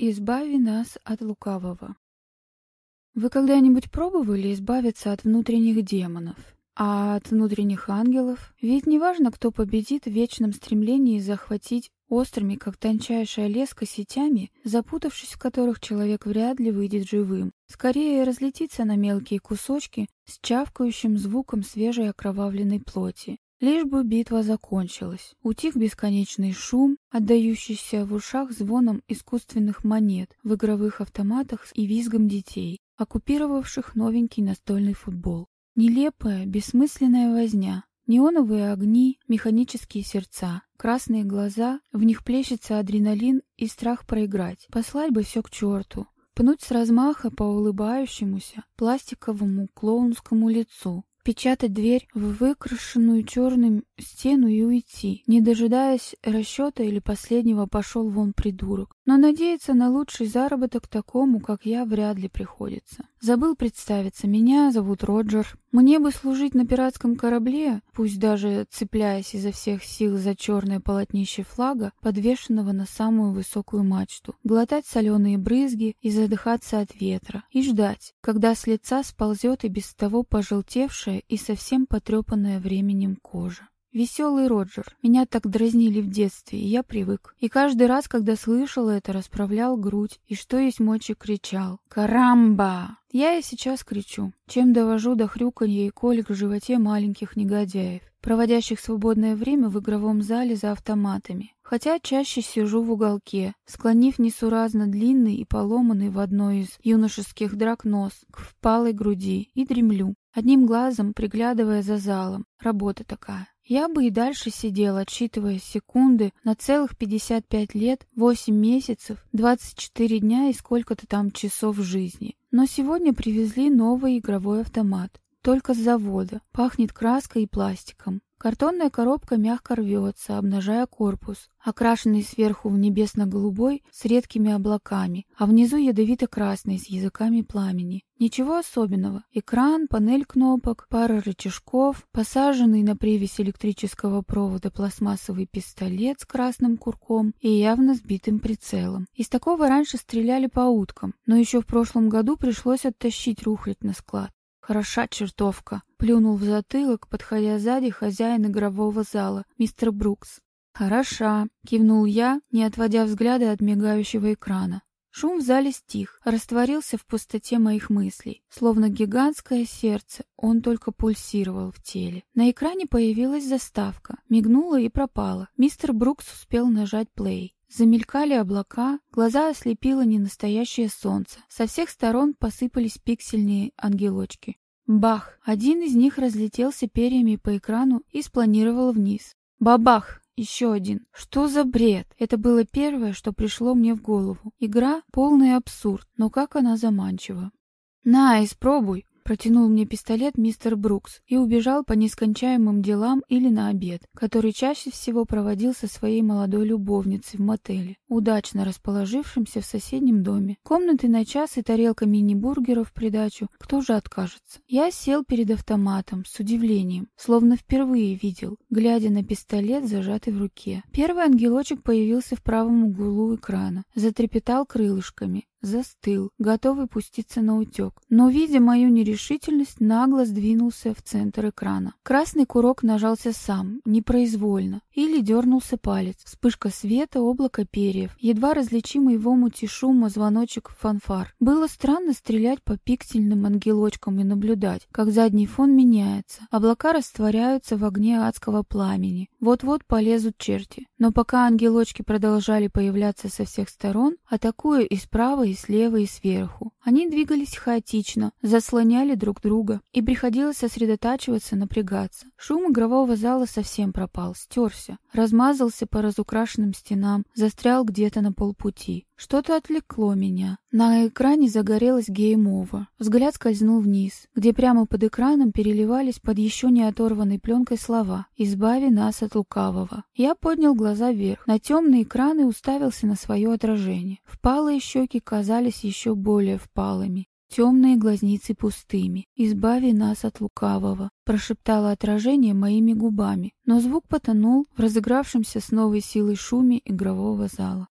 Избави нас от лукавого. Вы когда-нибудь пробовали избавиться от внутренних демонов? А от внутренних ангелов? Ведь неважно, кто победит в вечном стремлении захватить острыми, как тончайшая леска, сетями, запутавшись в которых человек вряд ли выйдет живым. Скорее разлетится на мелкие кусочки с чавкающим звуком свежей окровавленной плоти. Лишь бы битва закончилась. Утих бесконечный шум, отдающийся в ушах звоном искусственных монет в игровых автоматах и визгом детей, оккупировавших новенький настольный футбол. Нелепая, бессмысленная возня. Неоновые огни, механические сердца, красные глаза, в них плещется адреналин и страх проиграть. Послать бы все к черту. Пнуть с размаха по улыбающемуся пластиковому клоунскому лицу, впечатать дверь в выкрашенную черным стену и уйти, не дожидаясь расчета или последнего пошел вон придурок. Но надеяться на лучший заработок такому, как я, вряд ли приходится. Забыл представиться. Меня зовут Роджер. Мне бы служить на пиратском корабле, пусть даже цепляясь изо всех сил за черное полотнище флага, подвешенного на самую высокую мачту, глотать соленые брызги и задыхаться от ветра, и ждать, когда с лица сползет и без того пожелтевшая и совсем потрепанная временем кожа. Веселый Роджер. Меня так дразнили в детстве, и я привык. И каждый раз, когда слышал это, расправлял грудь и что есть мочи кричал. «Карамба!» Я и сейчас кричу, чем довожу до хрюканья и колик в животе маленьких негодяев, проводящих свободное время в игровом зале за автоматами. Хотя чаще сижу в уголке, склонив несуразно длинный и поломанный в одной из юношеских драк нос к впалой груди и дремлю, одним глазом приглядывая за залом. Работа такая. Я бы и дальше сидел, отсчитывая секунды на целых 55 лет, 8 месяцев, 24 дня и сколько-то там часов жизни. Но сегодня привезли новый игровой автомат. Только с завода. Пахнет краской и пластиком. Картонная коробка мягко рвется, обнажая корпус, окрашенный сверху в небесно-голубой с редкими облаками, а внизу ядовито-красный с языками пламени. Ничего особенного. Экран, панель кнопок, пара рычажков, посаженный на привязь электрического провода пластмассовый пистолет с красным курком и явно сбитым прицелом. Из такого раньше стреляли по уткам, но еще в прошлом году пришлось оттащить рухлядь на склад. «Хороша чертовка!» — плюнул в затылок, подходя сзади хозяин игрового зала, мистер Брукс. «Хороша!» — кивнул я, не отводя взгляда от мигающего экрана. Шум в зале стих, растворился в пустоте моих мыслей. Словно гигантское сердце, он только пульсировал в теле. На экране появилась заставка, мигнула и пропала. Мистер Брукс успел нажать плей. Замелькали облака, глаза ослепило ненастоящее солнце. Со всех сторон посыпались пиксельные ангелочки. Бах! Один из них разлетелся перьями по экрану и спланировал вниз. Бабах! Еще один. Что за бред? Это было первое, что пришло мне в голову. Игра — полный абсурд, но как она заманчива. «На, испробуй!» Протянул мне пистолет мистер Брукс и убежал по нескончаемым делам или на обед, который чаще всего проводил со своей молодой любовницей в мотеле, удачно расположившемся в соседнем доме. Комнаты на час и тарелка мини-бургеров в придачу, кто же откажется? Я сел перед автоматом с удивлением, словно впервые видел, глядя на пистолет, зажатый в руке. Первый ангелочек появился в правом углу экрана, затрепетал крылышками, застыл, готовый пуститься на утек. Но, видя мою нерешительность, нагло сдвинулся в центр экрана. Красный курок нажался сам, непроизвольно, или дернулся палец. Вспышка света, облако перьев, едва различимый в омуте шума звоночек фанфар. Было странно стрелять по пиксельным ангелочкам и наблюдать, как задний фон меняется. Облака растворяются в огне адского пламени. Вот-вот полезут черти. Но пока ангелочки продолжали появляться со всех сторон, атакуя и справа, и слева, и сверху, они двигались хаотично, заслоняли друг друга, и приходилось сосредотачиваться, напрягаться. Шум игрового зала совсем пропал, стерся, размазался по разукрашенным стенам, застрял где-то на полпути. Что-то отвлекло меня. На экране загорелось game over. Взгляд скользнул вниз, где прямо под экраном переливались под еще не оторванной пленкой слова «Избави нас от лукавого». Я поднял глаза вверх. На темные экраны уставился на свое отражение. Впалые щеки казались еще более впалыми. Темные глазницы пустыми. «Избави нас от лукавого», — прошептало отражение моими губами, но звук потонул в разыгравшемся с новой силой шуме игрового зала.